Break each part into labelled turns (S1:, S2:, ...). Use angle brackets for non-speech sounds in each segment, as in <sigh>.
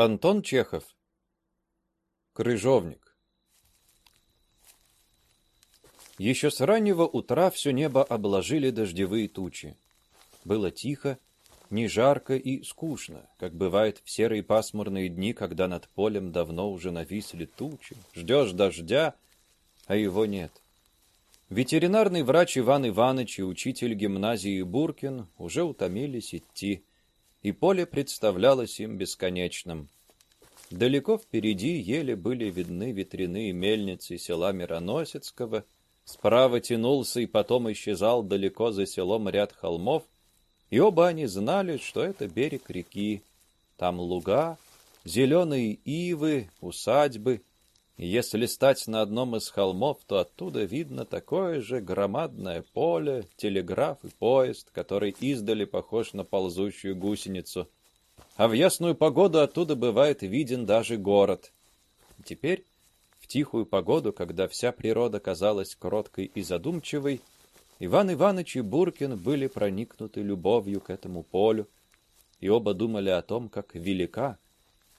S1: Антон Чехов. Крыжовник. Еще с раннего утра все небо обложили дождевые тучи. Было тихо, не жарко и скучно, как бывает в серые пасмурные дни, когда над полем давно уже нависли тучи. Ждешь дождя, а его нет. Ветеринарный врач Иван Иванович и учитель гимназии Буркин уже утомились идти и поле представлялось им бесконечным. Далеко впереди еле были видны ветряные мельницы села Мироносецкого, справа тянулся и потом исчезал далеко за селом ряд холмов, и оба они знали, что это берег реки. Там луга, зеленые ивы, усадьбы, если стать на одном из холмов, то оттуда видно такое же громадное поле, телеграф и поезд, который издали похож на ползущую гусеницу. А в ясную погоду оттуда бывает виден даже город. Теперь, в тихую погоду, когда вся природа казалась кроткой и задумчивой, Иван Иванович и Буркин были проникнуты любовью к этому полю, и оба думали о том, как велика,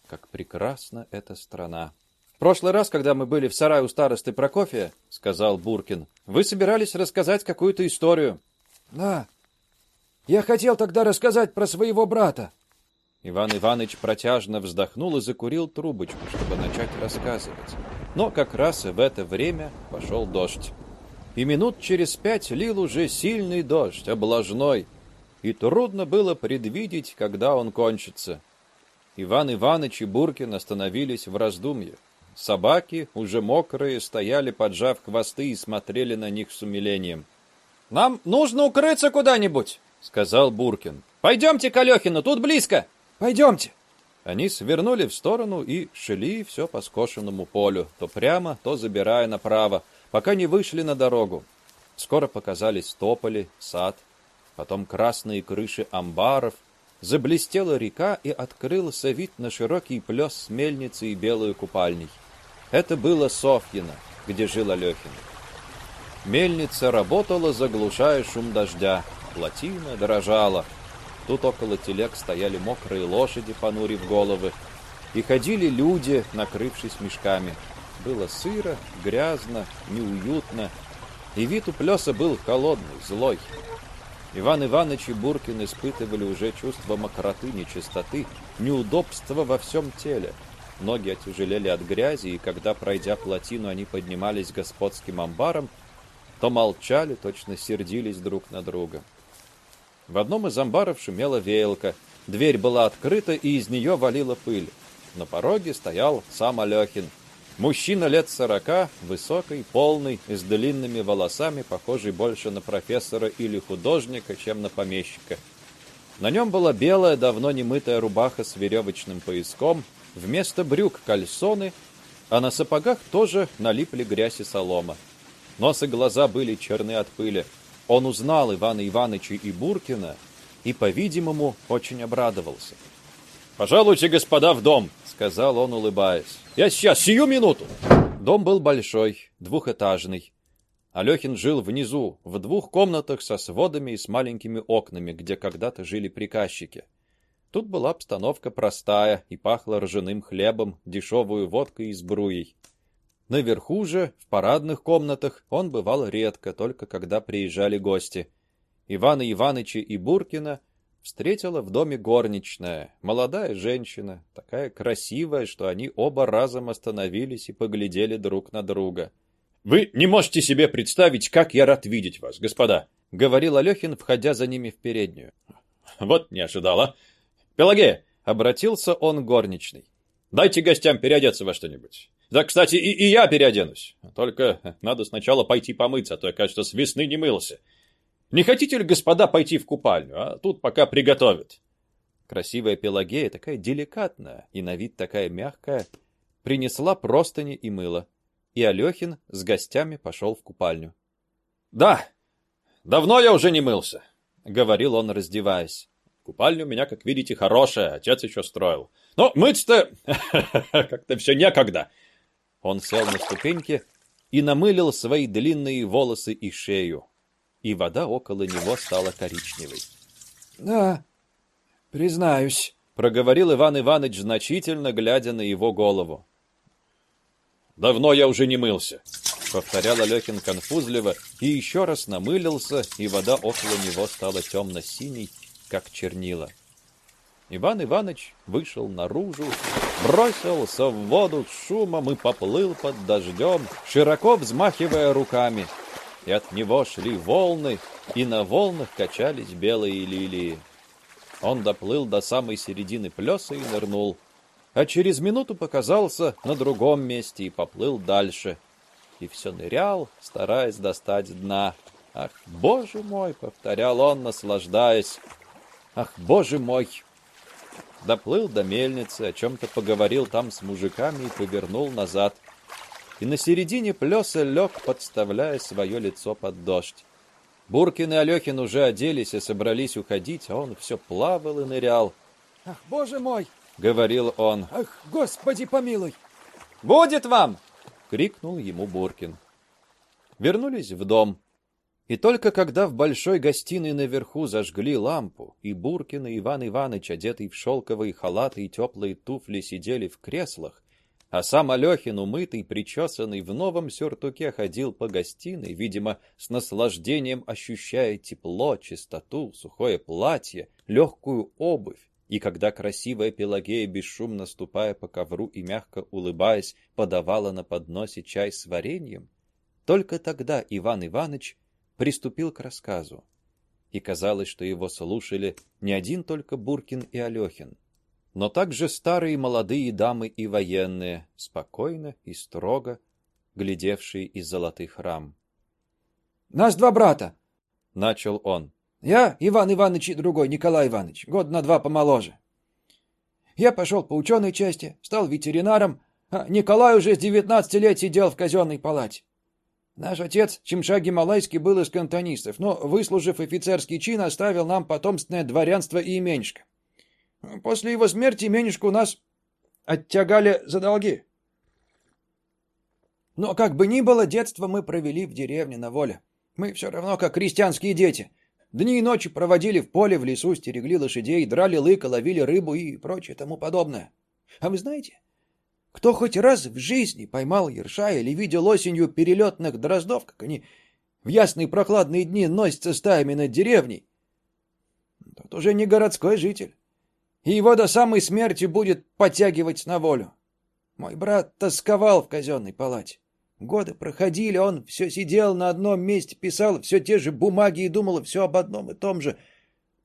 S1: как прекрасна эта страна прошлый раз, когда мы были в сарае у старосты Прокофия, сказал Буркин, вы собирались рассказать какую-то историю.
S2: Да. Я хотел тогда рассказать про своего брата.
S1: Иван Иванович протяжно вздохнул и закурил трубочку, чтобы начать рассказывать. Но как раз в это время пошел дождь. И минут через пять лил уже сильный дождь, облажной, и трудно было предвидеть, когда он кончится. Иван Иванович и Буркин остановились в раздумье. Собаки, уже мокрые, стояли, поджав хвосты и смотрели на них с умилением.
S3: «Нам нужно укрыться куда-нибудь», — сказал Буркин. «Пойдемте к Алехину, тут близко».
S2: «Пойдемте».
S1: Они свернули в сторону и шли все по скошенному полю, то прямо, то забирая направо, пока не вышли на дорогу. Скоро показались тополи, сад, потом красные крыши амбаров, заблестела река и открылся вид на широкий плес с мельницей и белую купальней. Это было Софьино, где жил Алехин. Мельница работала, заглушая шум дождя. Плотина дрожала. Тут около телег стояли мокрые лошади, понурив головы. И ходили люди, накрывшись мешками. Было сыро, грязно, неуютно. И вид у плеса был холодный, злой. Иван Иванович и Буркин испытывали уже чувство мокроты, нечистоты, неудобства во всем теле. Ноги отяжелели от грязи, и когда, пройдя плотину, они поднимались господским амбаром, то молчали, точно сердились друг на друга. В одном из амбаров шумела веялка. Дверь была открыта, и из нее валила пыль. На пороге стоял сам Алехин. Мужчина лет сорока, высокий, полный, с длинными волосами, похожий больше на профессора или художника, чем на помещика. На нем была белая, давно немытая рубаха с веревочным пояском, Вместо брюк кальсоны, а на сапогах тоже налипли грязь и солома. Нос и глаза были черны от пыли. Он узнал Ивана Ивановича и Буркина и, по-видимому, очень обрадовался.
S3: «Пожалуйте, господа, в дом!»
S1: — сказал он, улыбаясь.
S3: «Я сейчас, сию минуту!»
S1: Дом был большой, двухэтажный. Алехин жил внизу, в двух комнатах со сводами и с маленькими окнами, где когда-то жили приказчики. Тут была обстановка простая и пахло ржаным хлебом, дешевую водкой и сбруей. Наверху же, в парадных комнатах, он бывал редко, только когда приезжали гости. Ивана Иваныча и Буркина встретила в доме горничная, молодая женщина, такая красивая, что они оба разом остановились и поглядели друг на друга.
S3: «Вы не можете себе представить, как я рад видеть вас, господа!»
S1: — говорил Алехин, входя за ними в переднюю.
S3: «Вот не ожидала. Пелагея!»
S1: — обратился он горничной.
S3: «Дайте гостям переодеться во что-нибудь. Да, кстати, и, и я переоденусь. Только надо сначала пойти помыться, а то я, кажется, с весны не мылся. Не хотите ли, господа, пойти в купальню, а тут пока приготовят?»
S1: Красивая Пелагея, такая деликатная и на вид такая мягкая, принесла простыни и мыло, и Алехин с гостями пошел в купальню.
S3: «Да, давно я уже не мылся», — говорил он, раздеваясь. Купальня у меня, как видите, хорошая, отец еще строил. Но мыться-то <laughs> как-то все некогда.
S1: Он сел на ступеньки и намылил свои длинные волосы и шею, и вода около него стала коричневой.
S2: — Да, признаюсь, —
S1: проговорил Иван Иванович значительно, глядя на его голову.
S3: «Давно я уже не мылся», —
S1: повторял Алехин конфузливо, и еще раз намылился, и вода около него стала темно-синей, как чернила. Иван Иванович вышел наружу, бросился в воду с шумом и поплыл под дождем, широко взмахивая руками. И от него шли волны, и на волнах качались белые лилии. Он доплыл до самой середины плеса и нырнул, а через минуту показался на другом месте и поплыл дальше. И все нырял, стараясь достать дна. «Ах, боже мой!» — повторял он, наслаждаясь. «Ах, боже мой!» доплыл до мельницы, о чем-то поговорил там с мужиками и повернул назад. И на середине плеса лег, подставляя свое лицо под дождь. Буркин и Алехин уже оделись и собрались уходить, а он все плавал и нырял.
S2: «Ах, боже мой!»
S1: — говорил он.
S2: «Ах, господи помилуй!»
S1: «Будет вам!» — крикнул ему Буркин. Вернулись в дом. И только когда в большой гостиной наверху зажгли лампу, и Буркин и Иван Иванович, одетый в шелковые халаты и теплые туфли, сидели в креслах, а сам Алехин, умытый, причесанный, в новом сюртуке ходил по гостиной, видимо, с наслаждением ощущая тепло, чистоту, сухое платье, легкую обувь, и когда красивая Пелагея, бесшумно ступая по ковру и мягко улыбаясь, подавала на подносе чай с вареньем, только тогда Иван Иванович приступил к рассказу. И казалось, что его слушали не один только Буркин и Алехин, но также старые молодые дамы и военные, спокойно и строго глядевшие из золотых рам.
S2: «Нас два брата!»
S1: — начал он.
S2: «Я Иван Иванович и другой Николай Иванович, год на два помоложе. Я пошел по ученой части, стал ветеринаром, а Николай уже с девятнадцати лет сидел в казенной палате. Наш отец, Чемша Гималайский, был из кантонистов, но, выслужив офицерский чин, оставил нам потомственное дворянство и именишко. После его смерти именишко у нас оттягали за долги. Но как бы ни было, детство мы провели в деревне на воле. Мы все равно как крестьянские дети. Дни и ночи проводили в поле, в лесу, стерегли лошадей, драли лыка, ловили рыбу и прочее тому подобное. А вы знаете, кто хоть раз в жизни поймал ерша или видел осенью перелетных дроздов, как они в ясные прохладные дни носятся стаями над деревней, тот уже не городской житель, и его до самой смерти будет подтягивать на волю. Мой брат тосковал в казенной палате. Годы проходили, он все сидел на одном месте, писал все те же бумаги и думал все об одном и том же,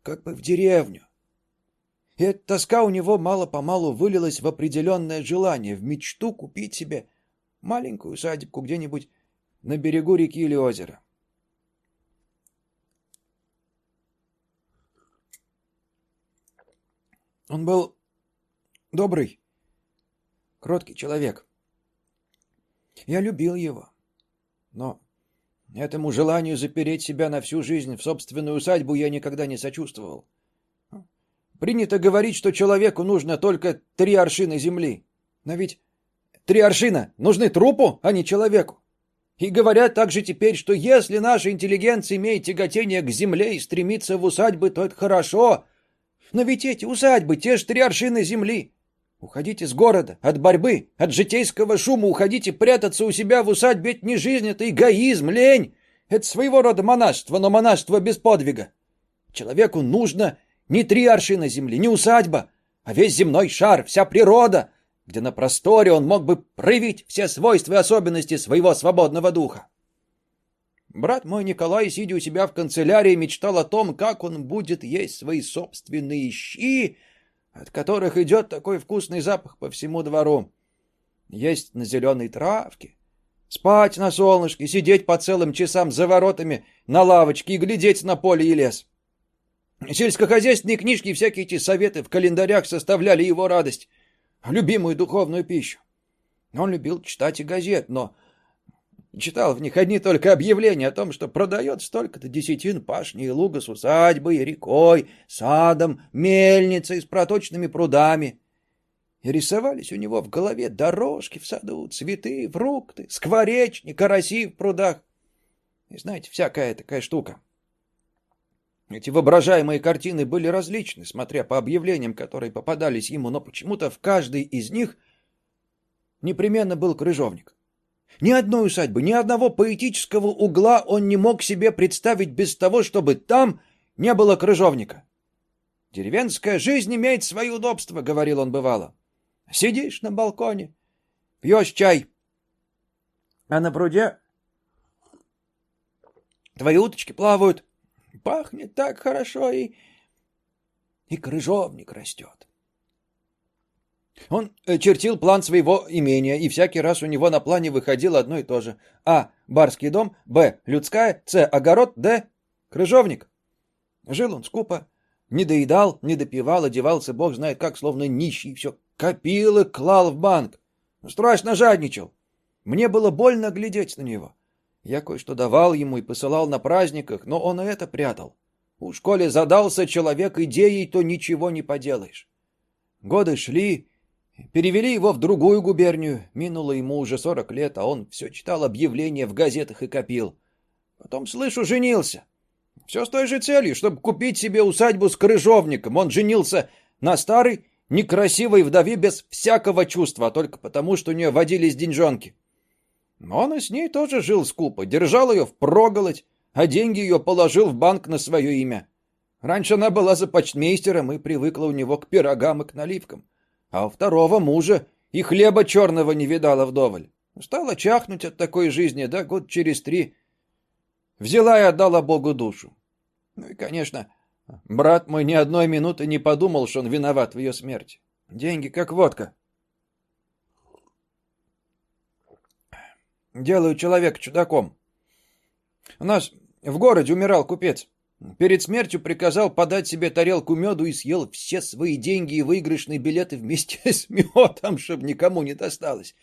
S2: как бы в деревню. И эта тоска у него мало-помалу вылилась в определенное желание, в мечту купить себе маленькую садибку где-нибудь на берегу реки или озера. Он был добрый, кроткий человек. Я любил его, но этому желанию запереть себя на всю жизнь в собственную усадьбу я никогда не сочувствовал. Принято говорить, что человеку нужно только три аршина земли. Но ведь три аршина нужны трупу, а не человеку. И говорят также теперь, что если наша интеллигенция имеет тяготение к земле и стремится в усадьбы, то это хорошо. Но ведь эти усадьбы, те же три аршины земли. Уходите с города, от борьбы, от житейского шума, уходите прятаться у себя в усадьбе. Это не жизнь, это эгоизм, лень. Это своего рода монашество, но монашество без подвига. Человеку нужно не три аршина земли, не усадьба, а весь земной шар, вся природа, где на просторе он мог бы проявить все свойства и особенности своего свободного духа. Брат мой Николай, сидя у себя в канцелярии, мечтал о том, как он будет есть свои собственные щи, от которых идет такой вкусный запах по всему двору. Есть на зеленой травке, спать на солнышке, сидеть по целым часам за воротами на лавочке и глядеть на поле и лес. Сельскохозяйственные книжки и всякие эти советы в календарях составляли его радость, любимую духовную пищу. Он любил читать и газет, но читал в них одни только объявления о том, что продает столько-то десятин пашни и луга с усадьбой, рекой, садом, мельницей с проточными прудами. И рисовались у него в голове дорожки в саду, цветы, фрукты, скворечни, караси в прудах. И знаете, всякая такая штука. Эти воображаемые картины были различны, смотря по объявлениям, которые попадались ему, но почему-то в каждой из них непременно был крыжовник. Ни одной усадьбы, ни одного поэтического угла он не мог себе представить без того, чтобы там не было крыжовника. «Деревенская жизнь имеет свои удобства», — говорил он бывало. «Сидишь на балконе, пьешь чай, а на пруде твои уточки плавают, пахнет так хорошо и... и крыжовник растет». Он э, чертил план своего имения, и всякий раз у него на плане выходило одно и то же. А. Барский дом, Б. Людская, С. Огород, Д. Крыжовник. Жил он скупо, не доедал, не допивал, одевался бог знает как, словно нищий, все копил и клал в банк. Страшно жадничал. Мне было больно глядеть на него. Я кое-что давал ему и посылал на праздниках, но он и это прятал. У школе задался человек идеей, то ничего не поделаешь. Годы шли, Перевели его в другую губернию. Минуло ему уже сорок лет, а он все читал объявления в газетах и копил. Потом, слышу, женился. Все с той же целью, чтобы купить себе усадьбу с крыжовником. Он женился на старой, некрасивой вдове без всякого чувства, а только потому, что у нее водились деньжонки. Но он и с ней тоже жил скупо, держал ее в проголодь, а деньги ее положил в банк на свое имя. Раньше она была за почтмейстером и привыкла у него к пирогам и к наливкам а у второго мужа и хлеба черного не видала вдоволь. Стала чахнуть от такой жизни, да год через три взяла и отдала Богу душу. Ну и, конечно, брат мой ни одной минуты не подумал, что он виноват в ее смерти. Деньги как водка. Делаю человека чудаком. У нас в городе умирал купец. Перед смертью приказал подать себе тарелку меду и съел все свои деньги и выигрышные билеты вместе <laughs> с медом, чтобы никому не досталось.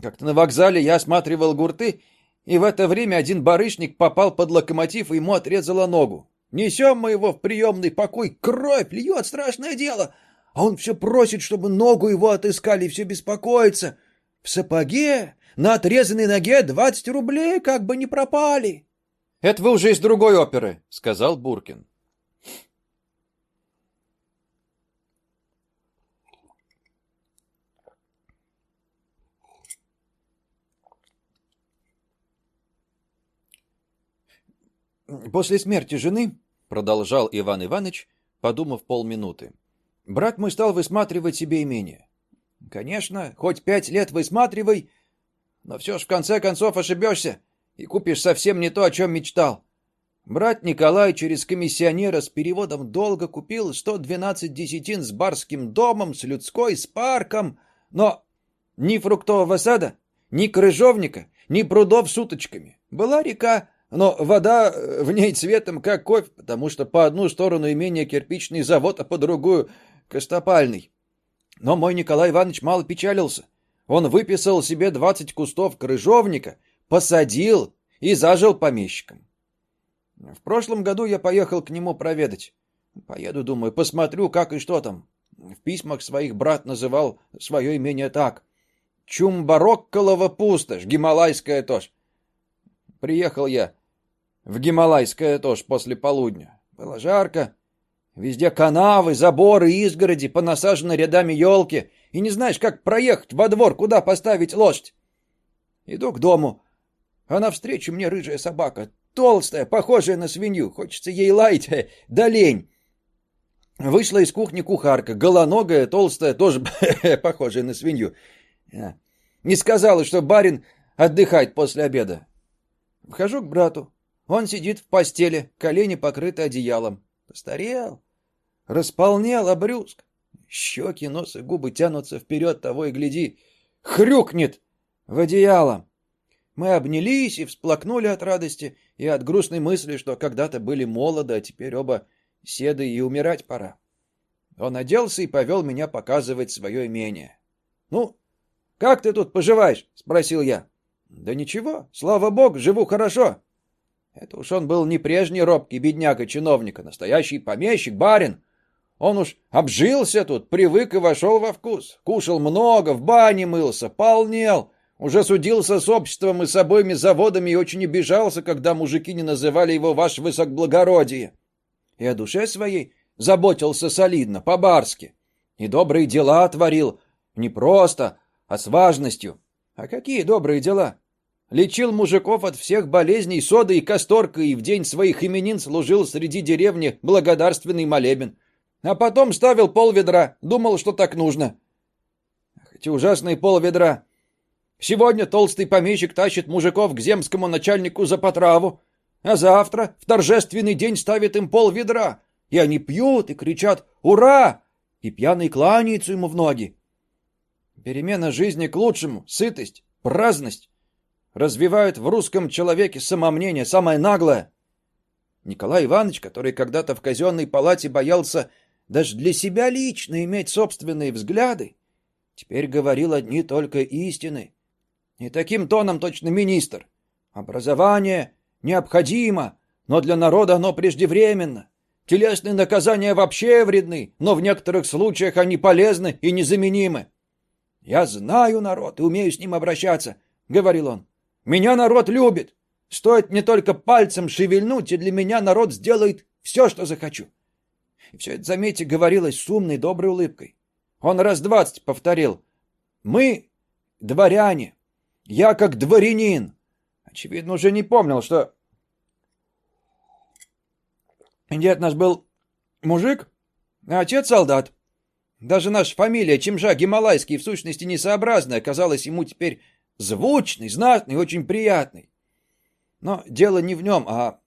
S2: Как-то на вокзале я осматривал гурты, и в это время один барышник попал под локомотив, и ему отрезала ногу. Несем мы его в приемный покой, кровь льет, страшное дело. А он все просит, чтобы ногу его отыскали, и все беспокоится. В сапоге, на отрезанной ноге двадцать рублей как бы не пропали.
S1: «Это вы уже из другой оперы», — сказал Буркин.
S2: После смерти жены, продолжал Иван Иванович, подумав полминуты, брат мой стал высматривать себе имение. Конечно, хоть пять лет высматривай, но все ж в конце концов ошибешься и купишь совсем не то, о чем мечтал. Брат Николай через комиссионера с переводом долга купил 112 десятин с барским домом, с людской, с парком, но ни фруктового сада, ни крыжовника, ни прудов с уточками. Была река, но вода э, в ней цветом как кофе, потому что по одну сторону имения кирпичный завод, а по другую — костопальный. Но мой Николай Иванович мало печалился. Он выписал себе 20 кустов крыжовника посадил и зажил помещиком. В прошлом году я поехал к нему проведать. Поеду, думаю, посмотрю, как и что там. В письмах своих брат называл свое имение так. Чумбарокколова пустошь, Гималайская тоже. Приехал я в Гималайское тоже после полудня. Было жарко. Везде канавы, заборы, изгороди, понасажены рядами елки. И не знаешь, как проехать во двор, куда поставить лошадь. Иду к дому. А навстречу мне рыжая собака, толстая, похожая на свинью. Хочется ей лаять, да лень. Вышла из кухни кухарка, голоногая, толстая, тоже <laughs> похожая на свинью. А, не сказала, что барин отдыхает после обеда. Вхожу к брату. Он сидит в постели, колени покрыты одеялом. Постарел, располнел, обрюзг. Щеки, нос и губы тянутся вперед, того и гляди. Хрюкнет в одеяло. Мы обнялись и всплакнули от радости и от грустной мысли, что когда-то были молоды, а теперь оба седы и умирать пора. Он оделся и повел меня показывать свое имение. — Ну, как ты тут поживаешь? — спросил я. — Да ничего, слава богу, живу хорошо. Это уж он был не прежний робкий бедняга-чиновника, настоящий помещик, барин. Он уж обжился тут, привык и вошел во вкус. Кушал много, в бане мылся, полнел — уже судился с обществом и с обоими заводами и очень обижался, когда мужики не называли его «Ваше Высокоблагородие». и о душе своей заботился солидно, по-барски, и добрые дела творил не просто, а с важностью. А какие добрые дела? Лечил мужиков от всех болезней содой и касторкой и в день своих именин служил среди деревни благодарственный молебен. А потом ставил пол ведра, думал, что так нужно. Эти ужасные пол ведра. Сегодня толстый помещик тащит мужиков к земскому начальнику за потраву, а завтра в торжественный день ставит им пол ведра, и они пьют и кричат «Ура!» и пьяный кланяются ему в ноги. Перемена жизни к лучшему, сытость, праздность развивают в русском человеке самомнение, самое наглое. Николай Иванович, который когда-то в казенной палате боялся даже для себя лично иметь собственные взгляды, теперь говорил одни только истины. И таким тоном точно министр. Образование необходимо, но для народа оно преждевременно. Телесные наказания вообще вредны, но в некоторых случаях они полезны и незаменимы. «Я знаю народ и умею с ним обращаться», — говорил он. «Меня народ любит. Стоит мне только пальцем шевельнуть, и для меня народ сделает все, что захочу. И все это, заметьте, говорилось с умной, доброй улыбкой. Он раз двадцать повторил. «Мы дворяне. Я как дворянин». Очевидно, уже не помнил, что... Дед наш был мужик, а отец солдат. Даже наша фамилия Чемжа Гималайский в сущности несообразная казалась ему теперь звучной, знатной, очень приятной. Но дело не в нем, а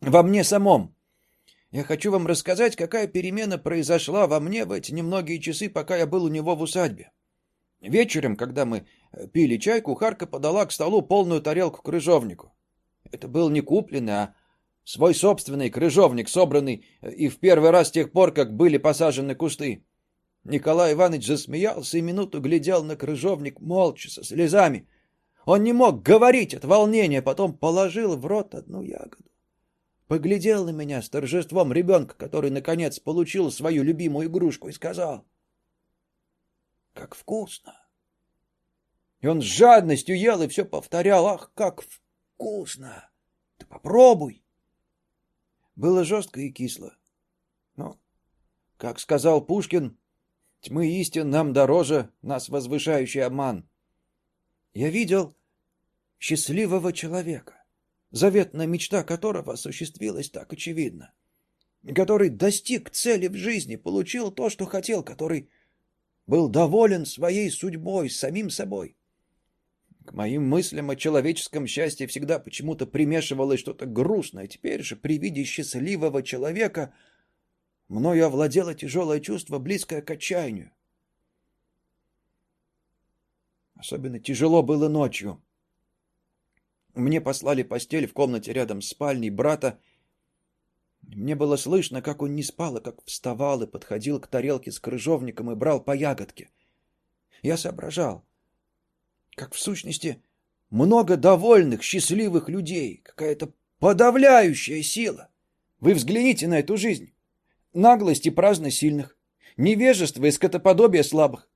S2: во мне самом. Я хочу вам рассказать, какая перемена произошла во мне в эти немногие часы, пока я был у него в усадьбе. Вечером, когда мы э, пили чай, кухарка подала к столу полную тарелку крыжовнику. Это был не купленный, а свой собственный крыжовник, собранный э, и в первый раз с тех пор, как были посажены кусты. Николай Иванович засмеялся и минуту глядел на крыжовник молча, со слезами. Он не мог говорить от волнения, потом положил в рот одну ягоду поглядел на меня с торжеством ребенка, который, наконец, получил свою любимую игрушку, и сказал, «Как вкусно!» И он с жадностью ел и все повторял, «Ах, как вкусно! Ты попробуй!» Было жестко и кисло. Но, как сказал Пушкин, тьмы истин нам дороже, нас возвышающий обман. Я видел счастливого человека заветная мечта которого осуществилась так очевидно, который достиг цели в жизни, получил то, что хотел, который был доволен своей судьбой, самим собой. К моим мыслям о человеческом счастье всегда почему-то примешивалось что-то грустное. Теперь же при виде счастливого человека мною овладело тяжелое чувство, близкое к отчаянию. Особенно тяжело было ночью. Мне послали постель в комнате рядом с спальней брата. Мне было слышно, как он не спал, а как вставал и подходил к тарелке с крыжовником и брал по ягодке. Я соображал, как в сущности много довольных, счастливых людей, какая-то подавляющая сила. Вы взгляните на эту жизнь. Наглость и праздность сильных, невежество и скотоподобие слабых.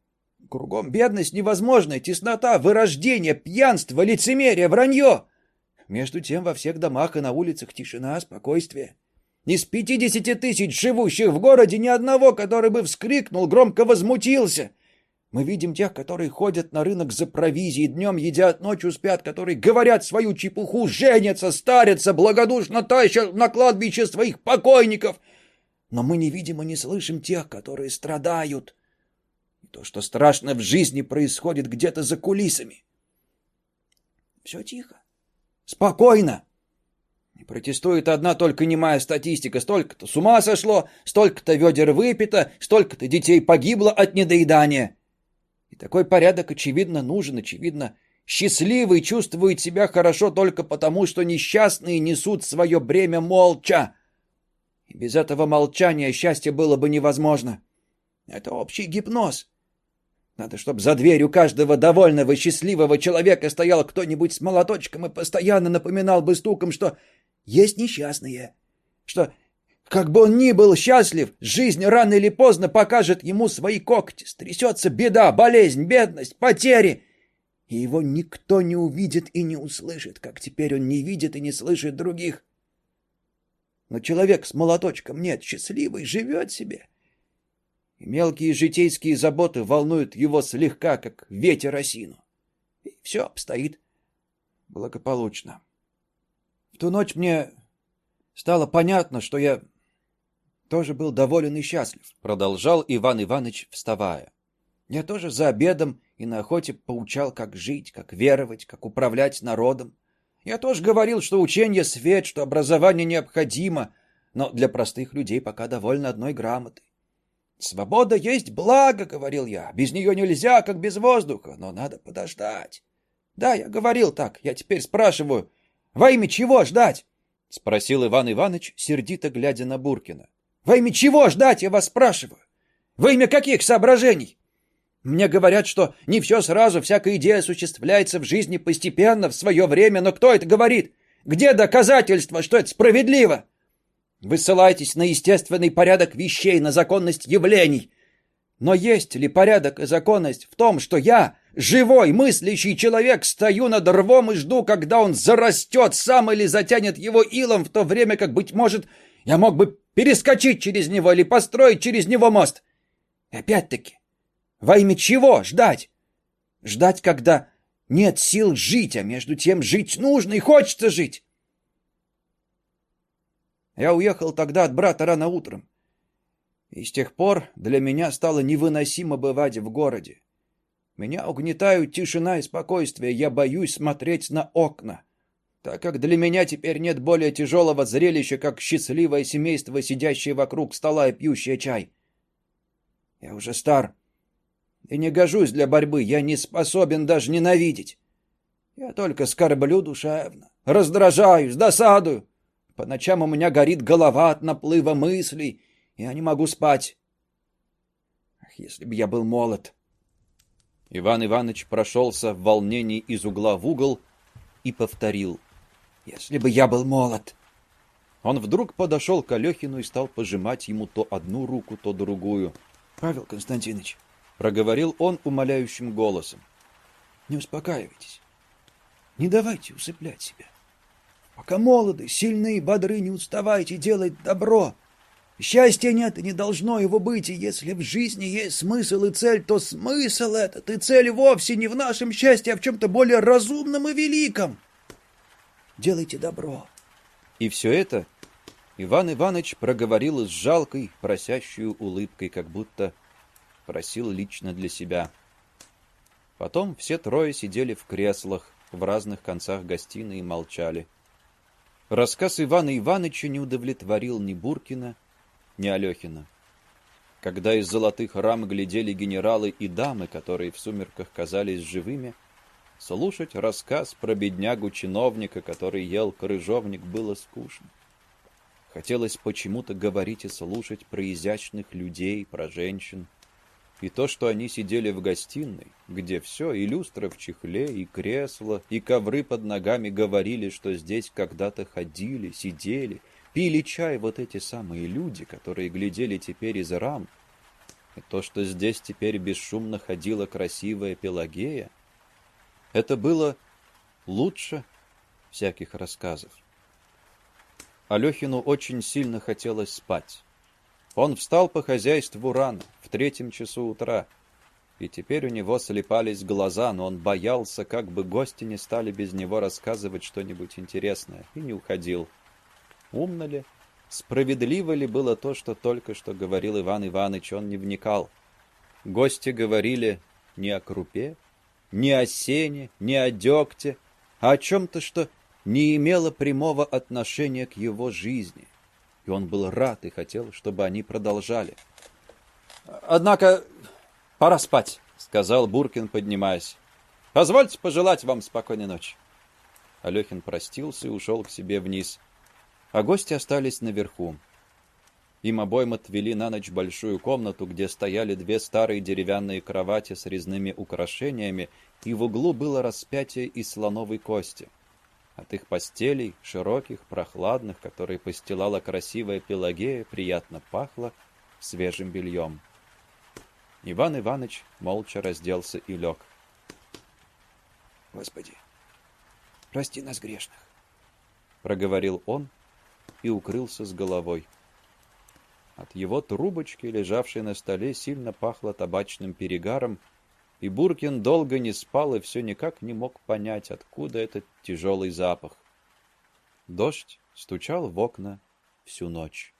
S2: Кругом бедность невозможная, теснота, вырождение, пьянство, лицемерие, вранье. Между тем во всех домах и на улицах тишина, спокойствие. Из пятидесяти тысяч живущих в городе ни одного, который бы вскрикнул, громко возмутился. Мы видим тех, которые ходят на рынок за провизией, днем едят, ночью спят, которые говорят свою чепуху, женятся, старятся, благодушно тащат на кладбище своих покойников. Но мы не видим и не слышим тех, которые страдают. И то, что страшно в жизни, происходит где-то за кулисами. Все тихо. Спокойно. Не протестует одна только немая статистика. Столько-то с ума сошло, столько-то ведер выпито, столько-то детей погибло от недоедания. И такой порядок, очевидно, нужен, очевидно, счастливый чувствует себя хорошо только потому, что несчастные несут свое бремя молча. И без этого молчания счастье было бы невозможно. Это общий гипноз. Надо, чтобы за дверью каждого довольного, счастливого человека стоял кто-нибудь с молоточком и постоянно напоминал бы стуком, что есть несчастные, что, как бы он ни был счастлив, жизнь рано или поздно покажет ему свои когти, стрясется беда, болезнь, бедность, потери, и его никто не увидит и не услышит, как теперь он не видит и не слышит других. Но человек с молоточком нет, счастливый, живет себе. Мелкие житейские заботы волнуют его слегка, как ветер осину. И все обстоит благополучно. В ту ночь мне стало понятно, что я тоже был доволен и счастлив, продолжал Иван Иванович, вставая. Я тоже за обедом и на охоте поучал, как жить, как веровать, как управлять народом. Я тоже говорил, что учение свет, что образование необходимо, но для простых людей пока довольно одной грамоты. «Свобода есть благо», — говорил я. «Без нее нельзя, как без воздуха, но надо подождать». Да, я говорил так. Я теперь спрашиваю, во имя чего ждать? Спросил Иван Иванович, сердито глядя на Буркина. Во имя чего ждать, я вас спрашиваю? Во имя каких соображений? Мне говорят, что не все сразу, всякая идея осуществляется в жизни постепенно, в свое время, но кто это говорит? Где доказательства, что это справедливо? Вы ссылаетесь на естественный порядок вещей, на законность явлений. Но есть ли порядок и законность в том, что я, живой, мыслящий человек, стою над рвом и жду, когда он зарастет сам или затянет его илом, в то время как, быть может, я мог бы перескочить через него или построить через него мост? Опять-таки, во имя чего ждать? Ждать, когда нет сил жить, а между тем жить нужно и хочется жить. Я уехал тогда от брата рано утром. И с тех пор для меня стало невыносимо бывать в городе. Меня угнетают тишина и спокойствие, я боюсь смотреть на окна, так как для меня теперь нет более тяжелого зрелища, как счастливое семейство, сидящее вокруг стола и пьющее чай. Я уже стар и не гожусь для борьбы, я не способен даже ненавидеть. Я только скорблю душевно, раздражаюсь, досадую. По ночам у меня горит голова от наплыва мыслей, я не могу спать. Ах, если бы я был молод!
S1: Иван Иванович прошелся в волнении из угла в угол и повторил.
S2: «Если бы я был молод!»
S1: Он вдруг подошел к Алехину и стал пожимать ему то одну руку, то другую.
S2: «Павел Константинович», —
S1: проговорил он умоляющим голосом, —
S2: «не успокаивайтесь. Не давайте усыплять себя. Пока молоды, сильны, бодры, не уставайте делать добро. Счастья нет и не должно его быть, и если в жизни есть смысл и цель, то смысл этот и цель вовсе не в нашем счастье, а в чем-то более разумном и великом. Делайте добро.
S1: И все это Иван Иванович проговорил с жалкой, просящую улыбкой, как будто просил лично для себя. Потом все трое сидели в креслах в разных концах гостиной и молчали. Рассказ Ивана Ивановича не удовлетворил ни Буркина, не Алехина. Когда из золотых рам глядели генералы и дамы, которые в сумерках казались живыми, слушать рассказ про беднягу-чиновника, который ел крыжовник, было скучно. Хотелось почему-то говорить и слушать про изящных людей, про женщин. И то, что они сидели в гостиной, где все, и люстра в чехле, и кресло, и ковры под ногами говорили, что здесь когда-то ходили, сидели, Пили чай вот эти самые люди, которые глядели теперь из рам. И то, что здесь теперь бесшумно ходила красивая Пелагея, это было лучше всяких рассказов. Алехину очень сильно хотелось спать. Он встал по хозяйству рано, в третьем часу утра, и теперь у него слепались глаза, но он боялся, как бы гости не стали без него рассказывать что-нибудь интересное, и не уходил. Умно ли, справедливо ли было то, что только что говорил Иван Иванович, он не вникал. Гости говорили не о крупе, не о сене, не о дегте, а о чем-то, что не имело прямого отношения к его жизни. И он был рад и хотел, чтобы они продолжали. «Однако пора спать», — сказал Буркин, поднимаясь. «Позвольте пожелать вам спокойной ночи». Алехин простился и ушел к себе вниз а гости остались наверху. Им обоим отвели на ночь большую комнату, где стояли две старые деревянные кровати с резными украшениями, и в углу было распятие из слоновой кости. От их постелей, широких, прохладных, которые постилала красивая Пелагея, приятно пахло свежим бельем. Иван Иванович молча разделся и лег.
S2: «Господи, прости нас грешных», —
S1: проговорил он и укрылся с головой. От его трубочки, лежавшей на столе, сильно пахло табачным перегаром, и Буркин долго не спал и все никак не мог понять, откуда этот тяжелый запах. Дождь стучал в окна всю ночь.